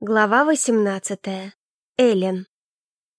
Глава восемнадцатая. Эллен.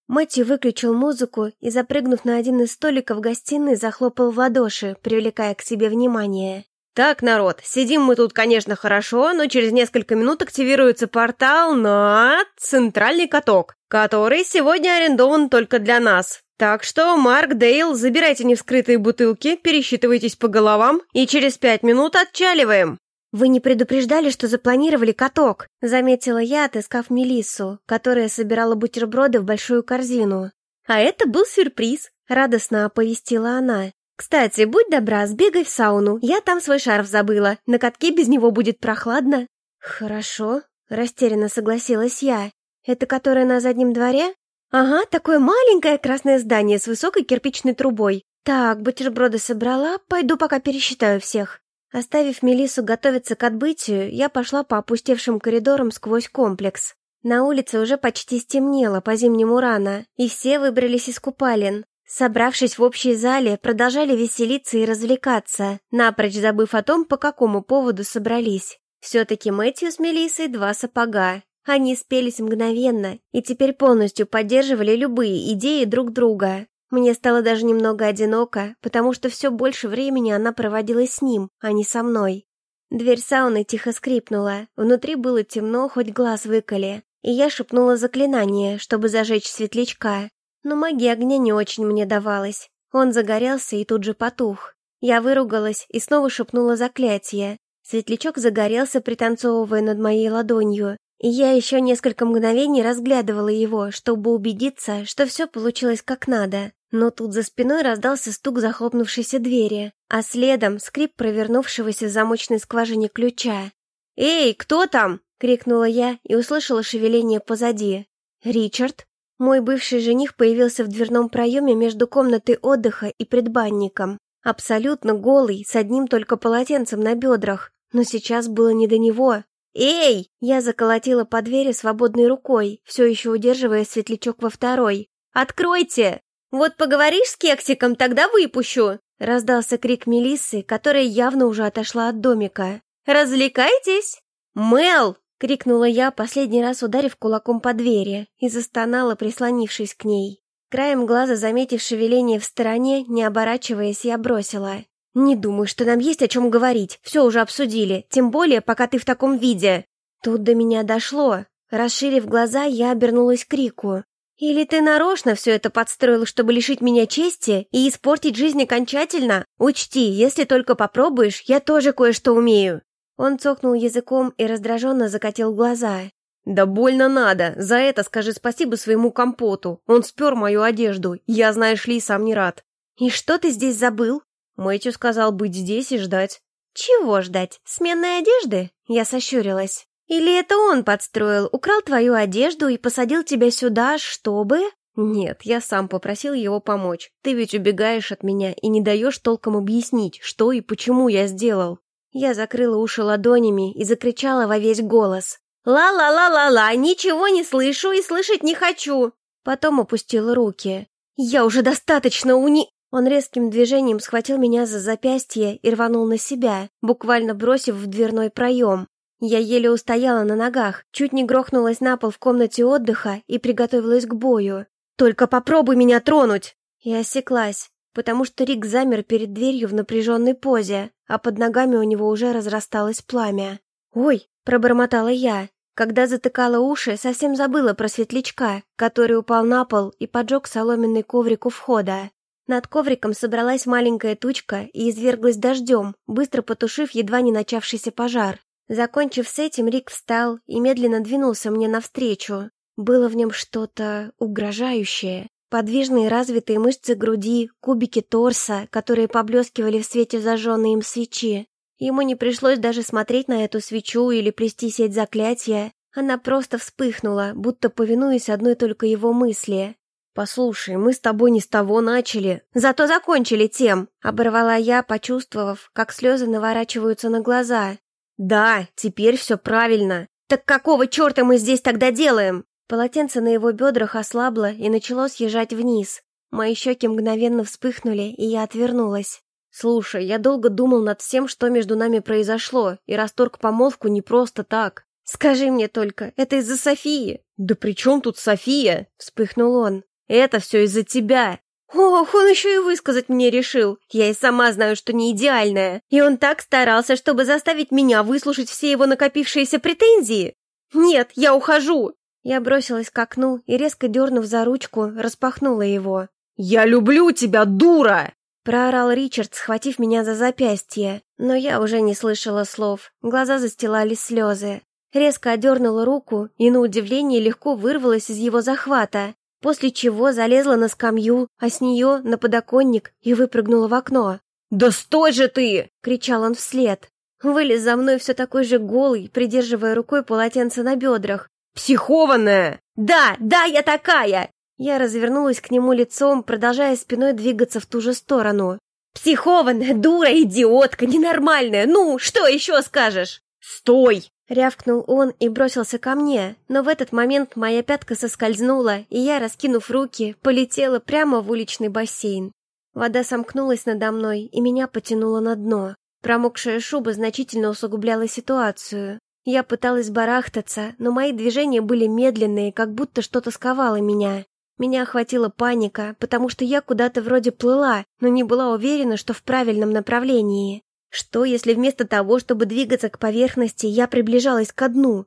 Мэтью выключил музыку и, запрыгнув на один из столиков гостиной, захлопал в ладоши, привлекая к себе внимание. «Так, народ, сидим мы тут, конечно, хорошо, но через несколько минут активируется портал на центральный каток, который сегодня арендован только для нас. Так что, Марк, Дейл, забирайте невскрытые бутылки, пересчитывайтесь по головам и через пять минут отчаливаем». «Вы не предупреждали, что запланировали каток?» — заметила я, отыскав Мелиссу, которая собирала бутерброды в большую корзину. «А это был сюрприз», — радостно оповестила она. «Кстати, будь добра, сбегай в сауну, я там свой шарф забыла, на катке без него будет прохладно». «Хорошо», — растерянно согласилась я. «Это которое на заднем дворе?» «Ага, такое маленькое красное здание с высокой кирпичной трубой. Так, бутерброды собрала, пойду пока пересчитаю всех». Оставив Мелису готовиться к отбытию, я пошла по опустевшим коридорам сквозь комплекс. На улице уже почти стемнело по-зимнему рано, и все выбрались из купалин. Собравшись в общей зале, продолжали веселиться и развлекаться, напрочь забыв о том, по какому поводу собрались. Все-таки Мэтью с Мелиссой два сапога. Они спелись мгновенно и теперь полностью поддерживали любые идеи друг друга. Мне стало даже немного одиноко, потому что все больше времени она проводила с ним, а не со мной. Дверь сауны тихо скрипнула, внутри было темно, хоть глаз выколи, и я шепнула заклинание, чтобы зажечь светлячка. Но магия огня не очень мне давалась. Он загорелся и тут же потух. Я выругалась и снова шепнула заклятие. Светлячок загорелся, пританцовывая над моей ладонью, и я еще несколько мгновений разглядывала его, чтобы убедиться, что все получилось как надо. Но тут за спиной раздался стук захлопнувшейся двери, а следом скрип провернувшегося в замочной скважине ключа. «Эй, кто там?» — крикнула я и услышала шевеление позади. «Ричард?» Мой бывший жених появился в дверном проеме между комнатой отдыха и предбанником. Абсолютно голый, с одним только полотенцем на бедрах. Но сейчас было не до него. «Эй!» Я заколотила по двери свободной рукой, все еще удерживая светлячок во второй. «Откройте!» «Вот поговоришь с кексиком, тогда выпущу!» Раздался крик Мелиссы, которая явно уже отошла от домика. «Развлекайтесь!» «Мел!» — крикнула я, последний раз ударив кулаком по двери, и застонала, прислонившись к ней. Краем глаза, заметив шевеление в стороне, не оборачиваясь, я бросила. «Не думаю, что нам есть о чем говорить, все уже обсудили, тем более, пока ты в таком виде». Тут до меня дошло. Расширив глаза, я обернулась к Рику. «Или ты нарочно все это подстроил, чтобы лишить меня чести и испортить жизнь окончательно? Учти, если только попробуешь, я тоже кое-что умею». Он цокнул языком и раздраженно закатил глаза. «Да больно надо. За это скажи спасибо своему компоту. Он спер мою одежду. Я, знаешь ли, сам не рад». «И что ты здесь забыл?» Мэтью сказал быть здесь и ждать. «Чего ждать? Сменной одежды?» Я сощурилась. Или это он подстроил, украл твою одежду и посадил тебя сюда, чтобы...» «Нет, я сам попросил его помочь. Ты ведь убегаешь от меня и не даешь толком объяснить, что и почему я сделал». Я закрыла уши ладонями и закричала во весь голос. «Ла-ла-ла-ла-ла, ничего не слышу и слышать не хочу!» Потом опустила руки. «Я уже достаточно уни...» Он резким движением схватил меня за запястье и рванул на себя, буквально бросив в дверной проем. Я еле устояла на ногах, чуть не грохнулась на пол в комнате отдыха и приготовилась к бою. «Только попробуй меня тронуть!» И осеклась, потому что Рик замер перед дверью в напряженной позе, а под ногами у него уже разрасталось пламя. «Ой!» — пробормотала я. Когда затыкала уши, совсем забыла про светлячка, который упал на пол и поджег соломенный коврик у входа. Над ковриком собралась маленькая тучка и изверглась дождем, быстро потушив едва не начавшийся пожар. Закончив с этим, Рик встал и медленно двинулся мне навстречу. Было в нем что-то угрожающее. Подвижные развитые мышцы груди, кубики торса, которые поблескивали в свете зажженной им свечи. Ему не пришлось даже смотреть на эту свечу или плести сеть заклятия. Она просто вспыхнула, будто повинуясь одной только его мысли. «Послушай, мы с тобой не с того начали, зато закончили тем», — оборвала я, почувствовав, как слезы наворачиваются на глаза. «Да, теперь все правильно. Так какого черта мы здесь тогда делаем?» Полотенце на его бедрах ослабло и начало съезжать вниз. Мои щеки мгновенно вспыхнули, и я отвернулась. «Слушай, я долго думал над всем, что между нами произошло, и расторг помолвку не просто так. Скажи мне только, это из-за Софии?» «Да при чем тут София?» — вспыхнул он. «Это все из-за тебя!» Ох, он еще и высказать мне решил. Я и сама знаю, что не идеальная. И он так старался, чтобы заставить меня выслушать все его накопившиеся претензии. Нет, я ухожу. Я бросилась к окну и, резко дернув за ручку, распахнула его. «Я люблю тебя, дура!» Проорал Ричард, схватив меня за запястье. Но я уже не слышала слов. Глаза застилали слезы. Резко одернула руку и, на удивление, легко вырвалась из его захвата после чего залезла на скамью, а с нее на подоконник и выпрыгнула в окно. «Да стой же ты!» — кричал он вслед. Вылез за мной все такой же голый, придерживая рукой полотенце на бедрах. «Психованная!» «Да, да, я такая!» Я развернулась к нему лицом, продолжая спиной двигаться в ту же сторону. «Психованная, дура, идиотка, ненормальная! Ну, что еще скажешь?» «Стой!» Рявкнул он и бросился ко мне, но в этот момент моя пятка соскользнула, и я, раскинув руки, полетела прямо в уличный бассейн. Вода сомкнулась надо мной, и меня потянуло на дно. Промокшая шуба значительно усугубляла ситуацию. Я пыталась барахтаться, но мои движения были медленные, как будто что-то сковало меня. Меня охватила паника, потому что я куда-то вроде плыла, но не была уверена, что в правильном направлении. Что, если вместо того, чтобы двигаться к поверхности, я приближалась ко дну?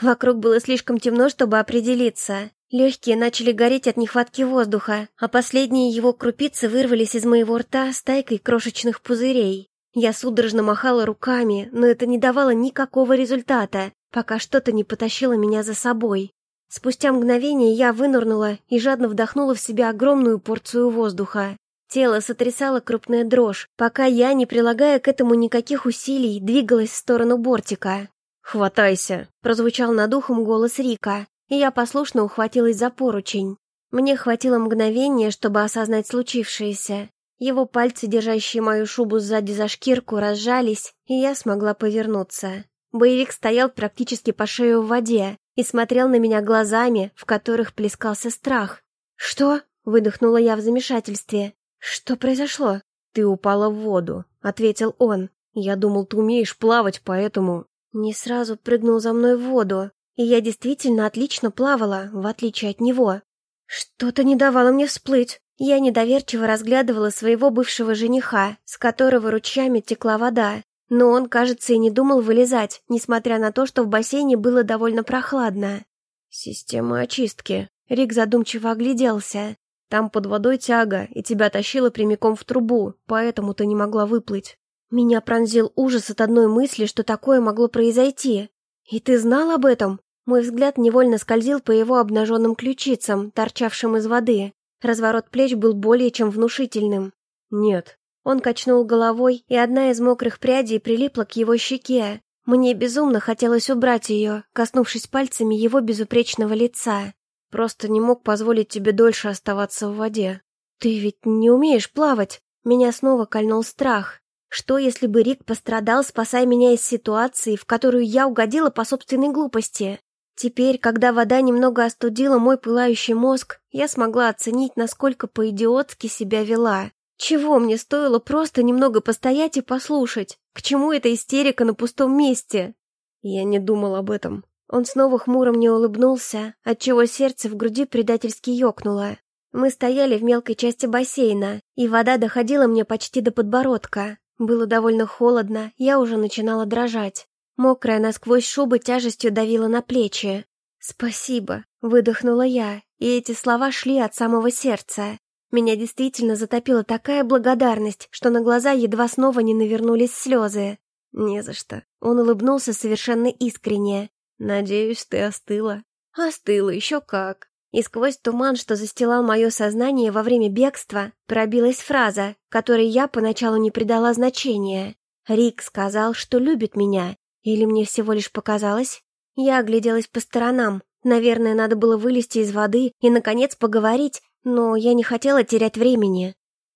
Вокруг было слишком темно, чтобы определиться. Легкие начали гореть от нехватки воздуха, а последние его крупицы вырвались из моего рта стайкой крошечных пузырей. Я судорожно махала руками, но это не давало никакого результата, пока что-то не потащило меня за собой. Спустя мгновение я вынырнула и жадно вдохнула в себя огромную порцию воздуха. Тело сотрясало крупная дрожь, пока я, не прилагая к этому никаких усилий, двигалась в сторону бортика. «Хватайся!» — прозвучал над ухом голос Рика, и я послушно ухватилась за поручень. Мне хватило мгновения, чтобы осознать случившееся. Его пальцы, держащие мою шубу сзади за шкирку, разжались, и я смогла повернуться. Боевик стоял практически по шею в воде и смотрел на меня глазами, в которых плескался страх. «Что?» — выдохнула я в замешательстве. «Что произошло?» «Ты упала в воду», — ответил он. «Я думал, ты умеешь плавать, поэтому...» Не сразу прыгнул за мной в воду, и я действительно отлично плавала, в отличие от него. Что-то не давало мне всплыть. Я недоверчиво разглядывала своего бывшего жениха, с которого ручьями текла вода. Но он, кажется, и не думал вылезать, несмотря на то, что в бассейне было довольно прохладно. «Система очистки». Рик задумчиво огляделся. Там под водой тяга, и тебя тащило прямиком в трубу, поэтому ты не могла выплыть. Меня пронзил ужас от одной мысли, что такое могло произойти. И ты знал об этом? Мой взгляд невольно скользил по его обнаженным ключицам, торчавшим из воды. Разворот плеч был более чем внушительным. Нет. Он качнул головой, и одна из мокрых прядей прилипла к его щеке. Мне безумно хотелось убрать ее, коснувшись пальцами его безупречного лица. Просто не мог позволить тебе дольше оставаться в воде. Ты ведь не умеешь плавать. Меня снова кольнул страх. Что, если бы Рик пострадал, спасая меня из ситуации, в которую я угодила по собственной глупости? Теперь, когда вода немного остудила мой пылающий мозг, я смогла оценить, насколько по-идиотски себя вела. Чего мне стоило просто немного постоять и послушать? К чему эта истерика на пустом месте? Я не думал об этом. Он снова хмуро мне улыбнулся, отчего сердце в груди предательски ёкнуло. Мы стояли в мелкой части бассейна, и вода доходила мне почти до подбородка. Было довольно холодно, я уже начинала дрожать. Мокрая насквозь шуба тяжестью давила на плечи. «Спасибо», — выдохнула я, и эти слова шли от самого сердца. Меня действительно затопила такая благодарность, что на глаза едва снова не навернулись слезы. «Не за что». Он улыбнулся совершенно искренне. «Надеюсь, ты остыла». «Остыла, еще как». И сквозь туман, что застилал мое сознание во время бегства, пробилась фраза, которой я поначалу не придала значения. Рик сказал, что любит меня. Или мне всего лишь показалось? Я огляделась по сторонам. Наверное, надо было вылезти из воды и, наконец, поговорить, но я не хотела терять времени.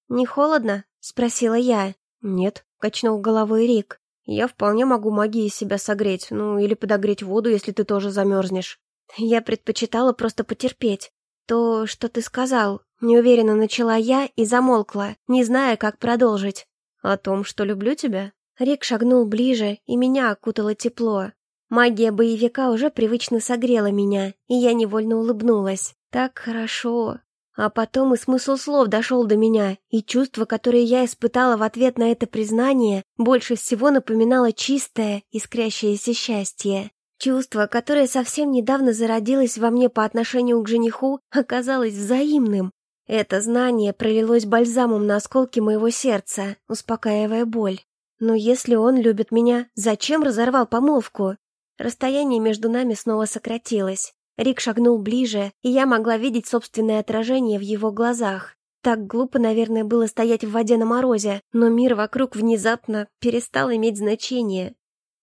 «Не холодно?» — спросила я. «Нет», — качнул головой Рик. Я вполне могу магией себя согреть, ну или подогреть воду, если ты тоже замерзнешь. Я предпочитала просто потерпеть. То, что ты сказал, неуверенно начала я и замолкла, не зная, как продолжить. О том, что люблю тебя? Рик шагнул ближе, и меня окутало тепло. Магия боевика уже привычно согрела меня, и я невольно улыбнулась. Так хорошо. А потом и смысл слов дошел до меня, и чувство, которое я испытала в ответ на это признание, больше всего напоминало чистое, искрящееся счастье. Чувство, которое совсем недавно зародилось во мне по отношению к жениху, оказалось взаимным. Это знание пролилось бальзамом на осколки моего сердца, успокаивая боль. Но если он любит меня, зачем разорвал помолвку? Расстояние между нами снова сократилось. Рик шагнул ближе, и я могла видеть собственное отражение в его глазах. Так глупо, наверное, было стоять в воде на морозе, но мир вокруг внезапно перестал иметь значение.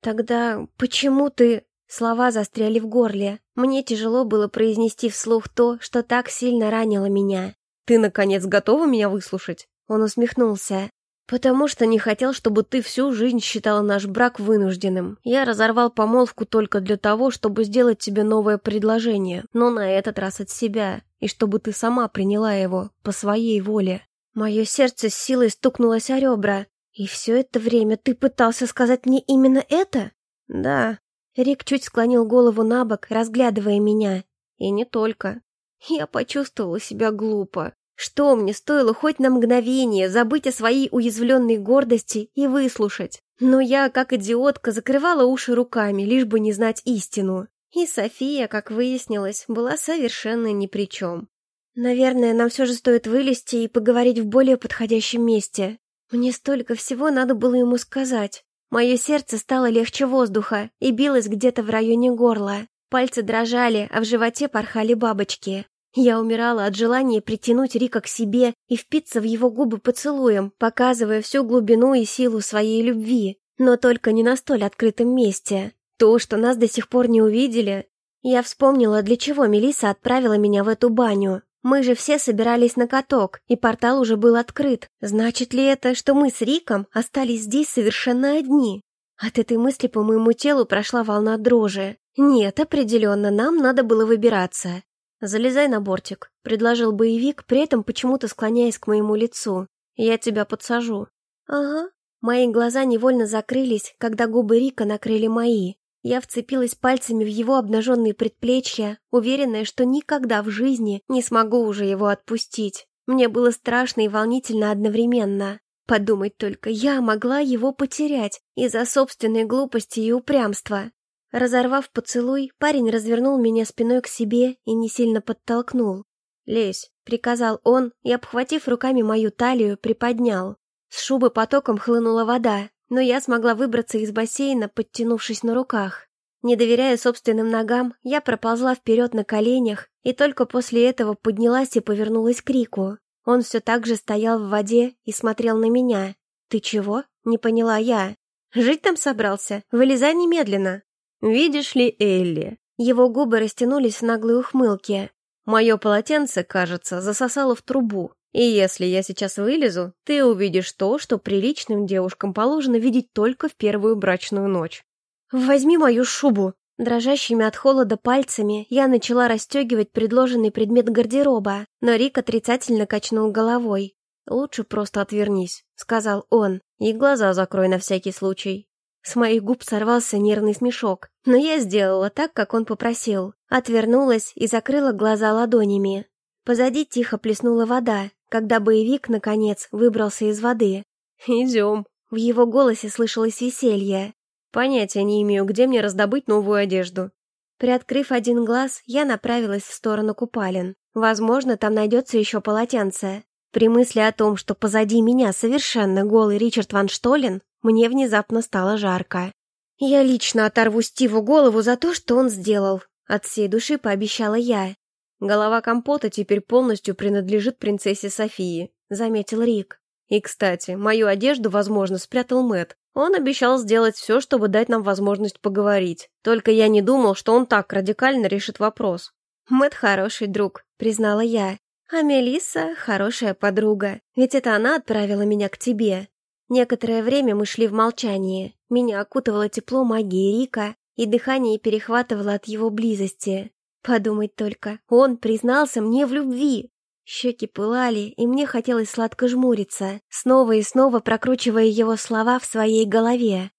«Тогда почему ты...» Слова застряли в горле. Мне тяжело было произнести вслух то, что так сильно ранило меня. «Ты, наконец, готова меня выслушать?» Он усмехнулся. «Потому что не хотел, чтобы ты всю жизнь считала наш брак вынужденным. Я разорвал помолвку только для того, чтобы сделать тебе новое предложение, но на этот раз от себя, и чтобы ты сама приняла его по своей воле». Мое сердце с силой стукнулось о ребра. «И все это время ты пытался сказать мне именно это?» «Да». Рик чуть склонил голову на бок, разглядывая меня. «И не только. Я почувствовала себя глупо. Что мне стоило хоть на мгновение забыть о своей уязвленной гордости и выслушать? Но я, как идиотка, закрывала уши руками, лишь бы не знать истину. И София, как выяснилось, была совершенно ни при чем. Наверное, нам все же стоит вылезти и поговорить в более подходящем месте. Мне столько всего надо было ему сказать. Мое сердце стало легче воздуха и билось где-то в районе горла. Пальцы дрожали, а в животе порхали бабочки. Я умирала от желания притянуть Рика к себе и впиться в его губы поцелуем, показывая всю глубину и силу своей любви, но только не на столь открытом месте. То, что нас до сих пор не увидели... Я вспомнила, для чего Мелиса отправила меня в эту баню. Мы же все собирались на каток, и портал уже был открыт. Значит ли это, что мы с Риком остались здесь совершенно одни? От этой мысли по моему телу прошла волна дрожи. Нет, определенно, нам надо было выбираться. «Залезай на бортик», — предложил боевик, при этом почему-то склоняясь к моему лицу. «Я тебя подсажу». «Ага». Мои глаза невольно закрылись, когда губы Рика накрыли мои. Я вцепилась пальцами в его обнаженные предплечья, уверенная, что никогда в жизни не смогу уже его отпустить. Мне было страшно и волнительно одновременно. Подумать только, я могла его потерять из-за собственной глупости и упрямства. Разорвав поцелуй, парень развернул меня спиной к себе и не сильно подтолкнул. «Лезь», — приказал он и, обхватив руками мою талию, приподнял. С шубы потоком хлынула вода, но я смогла выбраться из бассейна, подтянувшись на руках. Не доверяя собственным ногам, я проползла вперед на коленях и только после этого поднялась и повернулась к Рику. Он все так же стоял в воде и смотрел на меня. «Ты чего?» — не поняла я. «Жить там собрался? Вылезай немедленно!» «Видишь ли, Элли?» Его губы растянулись в наглой ухмылке. «Мое полотенце, кажется, засосало в трубу. И если я сейчас вылезу, ты увидишь то, что приличным девушкам положено видеть только в первую брачную ночь». «Возьми мою шубу!» Дрожащими от холода пальцами я начала расстегивать предложенный предмет гардероба, но Рик отрицательно качнул головой. «Лучше просто отвернись», — сказал он, — «и глаза закрой на всякий случай». С моих губ сорвался нервный смешок, но я сделала так, как он попросил. Отвернулась и закрыла глаза ладонями. Позади тихо плеснула вода, когда боевик, наконец, выбрался из воды. «Идем». В его голосе слышалось веселье. «Понятия не имею, где мне раздобыть новую одежду». Приоткрыв один глаз, я направилась в сторону купалин. Возможно, там найдется еще полотенце. При мысли о том, что позади меня совершенно голый Ричард Ван Штолен, мне внезапно стало жарко. Я лично оторву Стиву голову за то, что он сделал. От всей души пообещала я. Голова компота теперь полностью принадлежит принцессе Софии, заметил Рик. И, кстати, мою одежду, возможно, спрятал Мэт. Он обещал сделать все, чтобы дать нам возможность поговорить. Только я не думал, что он так радикально решит вопрос. Мэт хороший друг, признала я. А Мелисса хорошая подруга. Ведь это она отправила меня к тебе. Некоторое время мы шли в молчании. Меня окутывало тепло магии Рика, и дыхание перехватывало от его близости. Подумать только, он признался мне в любви. Щеки пылали, и мне хотелось сладко жмуриться, снова и снова прокручивая его слова в своей голове.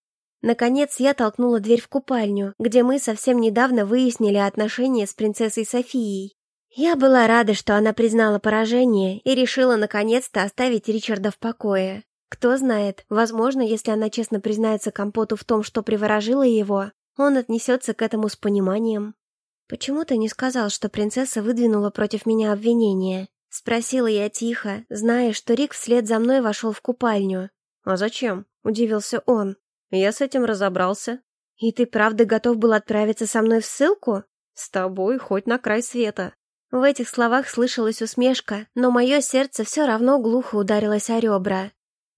Наконец я толкнула дверь в купальню, где мы совсем недавно выяснили отношения с принцессой Софией. Я была рада, что она признала поражение и решила наконец-то оставить Ричарда в покое. Кто знает, возможно, если она честно признается Компоту в том, что приворожила его, он отнесется к этому с пониманием. «Почему ты не сказал, что принцесса выдвинула против меня обвинение?» Спросила я тихо, зная, что Рик вслед за мной вошел в купальню. «А зачем?» — удивился он. «Я с этим разобрался». «И ты правда готов был отправиться со мной в ссылку?» «С тобой хоть на край света». В этих словах слышалась усмешка, но мое сердце все равно глухо ударилось о ребра.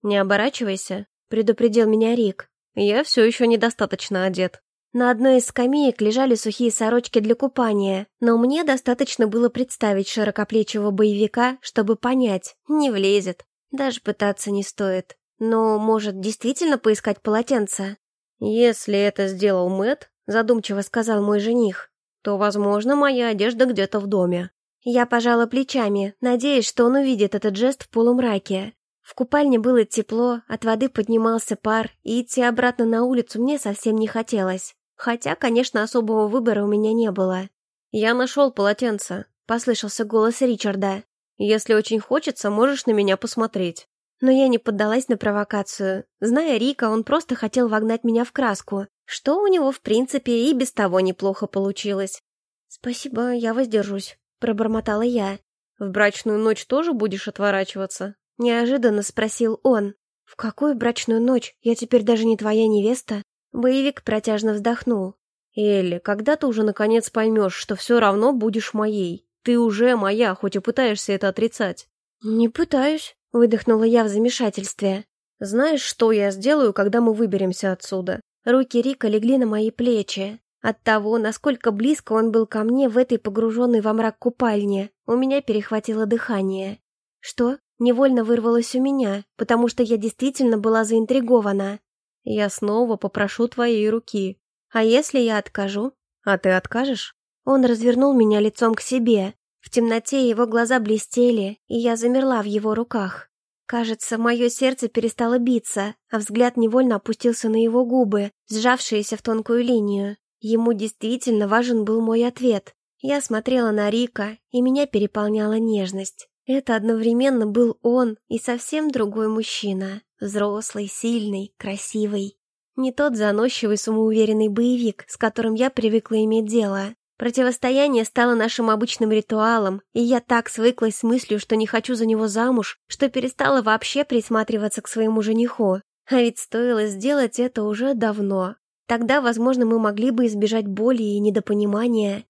«Не оборачивайся», — предупредил меня Рик. «Я все еще недостаточно одет». На одной из скамеек лежали сухие сорочки для купания, но мне достаточно было представить широкоплечего боевика, чтобы понять, не влезет. Даже пытаться не стоит. Но, может, действительно поискать полотенце? «Если это сделал Мэт, задумчиво сказал мой жених, то, возможно, моя одежда где-то в доме. Я пожала плечами, надеясь, что он увидит этот жест в полумраке. В купальне было тепло, от воды поднимался пар, и идти обратно на улицу мне совсем не хотелось. Хотя, конечно, особого выбора у меня не было. «Я нашел полотенце», — послышался голос Ричарда. «Если очень хочется, можешь на меня посмотреть». Но я не поддалась на провокацию. Зная Рика, он просто хотел вогнать меня в краску, что у него, в принципе, и без того неплохо получилось. «Спасибо, я воздержусь», — пробормотала я. «В брачную ночь тоже будешь отворачиваться?» — неожиданно спросил он. «В какую брачную ночь? Я теперь даже не твоя невеста?» Боевик протяжно вздохнул. «Элли, когда ты уже наконец поймешь, что все равно будешь моей? Ты уже моя, хоть и пытаешься это отрицать». «Не пытаюсь», — выдохнула я в замешательстве. «Знаешь, что я сделаю, когда мы выберемся отсюда?» Руки Рика легли на мои плечи. От того, насколько близко он был ко мне в этой погруженной во мрак купальне, у меня перехватило дыхание. «Что?» — невольно вырвалось у меня, потому что я действительно была заинтригована. Я снова попрошу твоей руки. А если я откажу? А ты откажешь? Он развернул меня лицом к себе. В темноте его глаза блестели, и я замерла в его руках. Кажется, мое сердце перестало биться, а взгляд невольно опустился на его губы, сжавшиеся в тонкую линию. Ему действительно важен был мой ответ. Я смотрела на Рика, и меня переполняла нежность. Это одновременно был он и совсем другой мужчина. Взрослый, сильный, красивый. Не тот заносчивый, самоуверенный боевик, с которым я привыкла иметь дело. Противостояние стало нашим обычным ритуалом, и я так свыклась с мыслью, что не хочу за него замуж, что перестала вообще присматриваться к своему жениху. А ведь стоило сделать это уже давно. Тогда, возможно, мы могли бы избежать боли и недопонимания.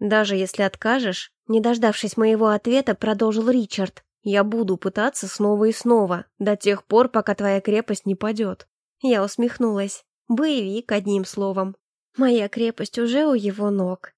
Даже если откажешь, не дождавшись моего ответа, продолжил Ричард. Я буду пытаться снова и снова, до тех пор, пока твоя крепость не падет. Я усмехнулась. Боевик, одним словом. Моя крепость уже у его ног.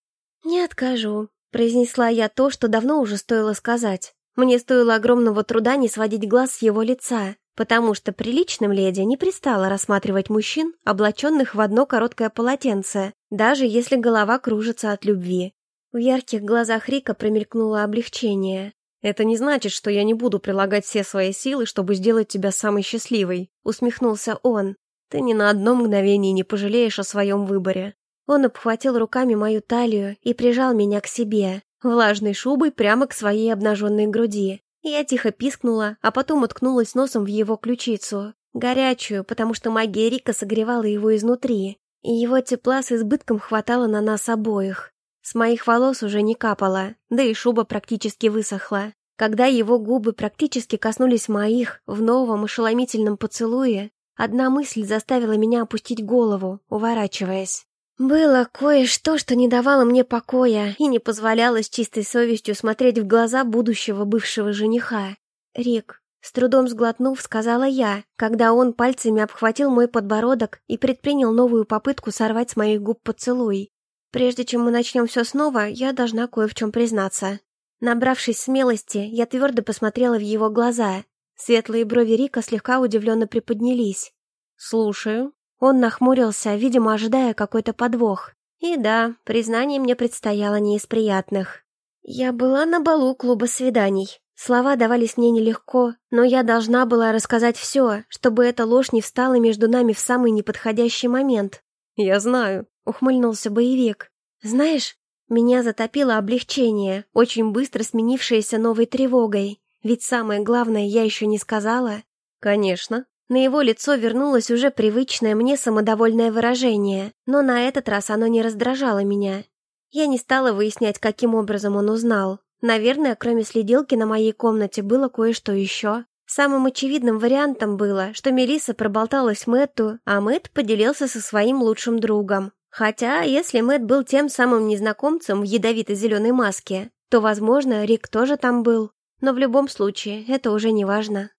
Не откажу, произнесла я то, что давно уже стоило сказать. Мне стоило огромного труда не сводить глаз с его лица, потому что приличным леди не пристало рассматривать мужчин, облаченных в одно короткое полотенце, даже если голова кружится от любви. В ярких глазах Рика промелькнуло облегчение. «Это не значит, что я не буду прилагать все свои силы, чтобы сделать тебя самой счастливой», — усмехнулся он. «Ты ни на одно мгновение не пожалеешь о своем выборе». Он обхватил руками мою талию и прижал меня к себе, влажной шубой прямо к своей обнаженной груди. Я тихо пискнула, а потом уткнулась носом в его ключицу. Горячую, потому что магия Рика согревала его изнутри, и его тепла с избытком хватало на нас обоих. С моих волос уже не капало, да и шуба практически высохла. Когда его губы практически коснулись моих в новом ошеломительном поцелуе, одна мысль заставила меня опустить голову, уворачиваясь. Было кое-что, что не давало мне покоя и не позволяло с чистой совестью смотреть в глаза будущего бывшего жениха. «Рик», с трудом сглотнув, сказала я, когда он пальцами обхватил мой подбородок и предпринял новую попытку сорвать с моих губ поцелуй. Прежде чем мы начнем все снова, я должна кое в чем признаться. Набравшись смелости, я твердо посмотрела в его глаза. Светлые брови Рика слегка удивленно приподнялись. «Слушаю». Он нахмурился, видимо, ожидая какой-то подвох. И да, признание мне предстояло не из приятных. Я была на балу клуба свиданий. Слова давались мне нелегко, но я должна была рассказать все, чтобы эта ложь не встала между нами в самый неподходящий момент. «Я знаю», — ухмыльнулся боевик. «Знаешь, меня затопило облегчение, очень быстро сменившееся новой тревогой. Ведь самое главное я еще не сказала». «Конечно». На его лицо вернулось уже привычное мне самодовольное выражение, но на этот раз оно не раздражало меня. Я не стала выяснять, каким образом он узнал. Наверное, кроме следилки на моей комнате было кое-что еще. Самым очевидным вариантом было, что Мелисса проболталась Мэтту, а Мэтт поделился со своим лучшим другом. Хотя, если Мэтт был тем самым незнакомцем в ядовито-зеленой маске, то, возможно, Рик тоже там был. Но в любом случае, это уже не важно.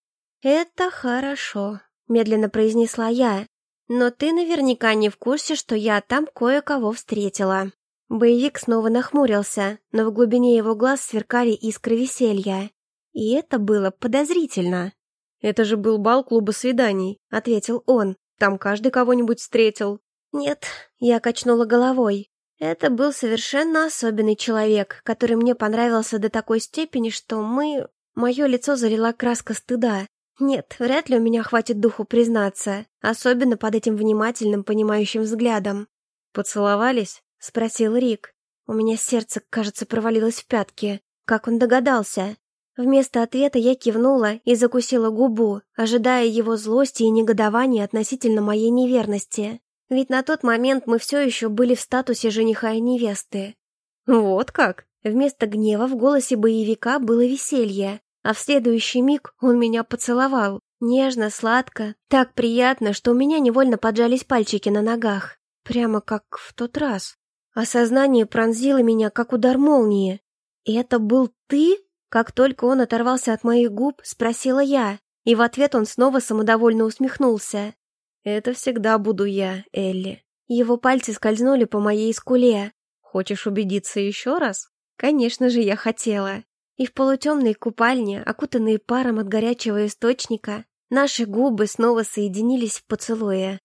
«Это хорошо», — медленно произнесла я. «Но ты наверняка не в курсе, что я там кое-кого встретила». Боевик снова нахмурился, но в глубине его глаз сверкали искры веселья. И это было подозрительно. «Это же был бал клуба свиданий», — ответил он. «Там каждый кого-нибудь встретил». «Нет», — я качнула головой. «Это был совершенно особенный человек, который мне понравился до такой степени, что мы...» Мое лицо залила краска стыда. Нет, вряд ли у меня хватит духу признаться, особенно под этим внимательным, понимающим взглядом. «Поцеловались?» — спросил Рик. У меня сердце, кажется, провалилось в пятки. Как он догадался? Вместо ответа я кивнула и закусила губу, ожидая его злости и негодования относительно моей неверности. Ведь на тот момент мы все еще были в статусе жениха и невесты. «Вот как?» Вместо гнева в голосе боевика было веселье, а в следующий миг он меня поцеловал. Нежно, сладко, так приятно, что у меня невольно поджались пальчики на ногах. Прямо как в тот раз. Осознание пронзило меня, как удар молнии. «И это был ты?» Как только он оторвался от моих губ, спросила я, и в ответ он снова самодовольно усмехнулся. «Это всегда буду я, Элли». Его пальцы скользнули по моей скуле. «Хочешь убедиться еще раз?» Конечно же, я хотела. И в полутемной купальне, окутанные паром от горячего источника, наши губы снова соединились в поцелуе.